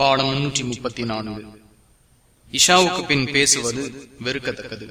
பாடம் முன்னூற்றி முப்பத்தி நான்கு. இஷாவுக்கு பின் பேசுவது வெறுக்கத்தக்கது.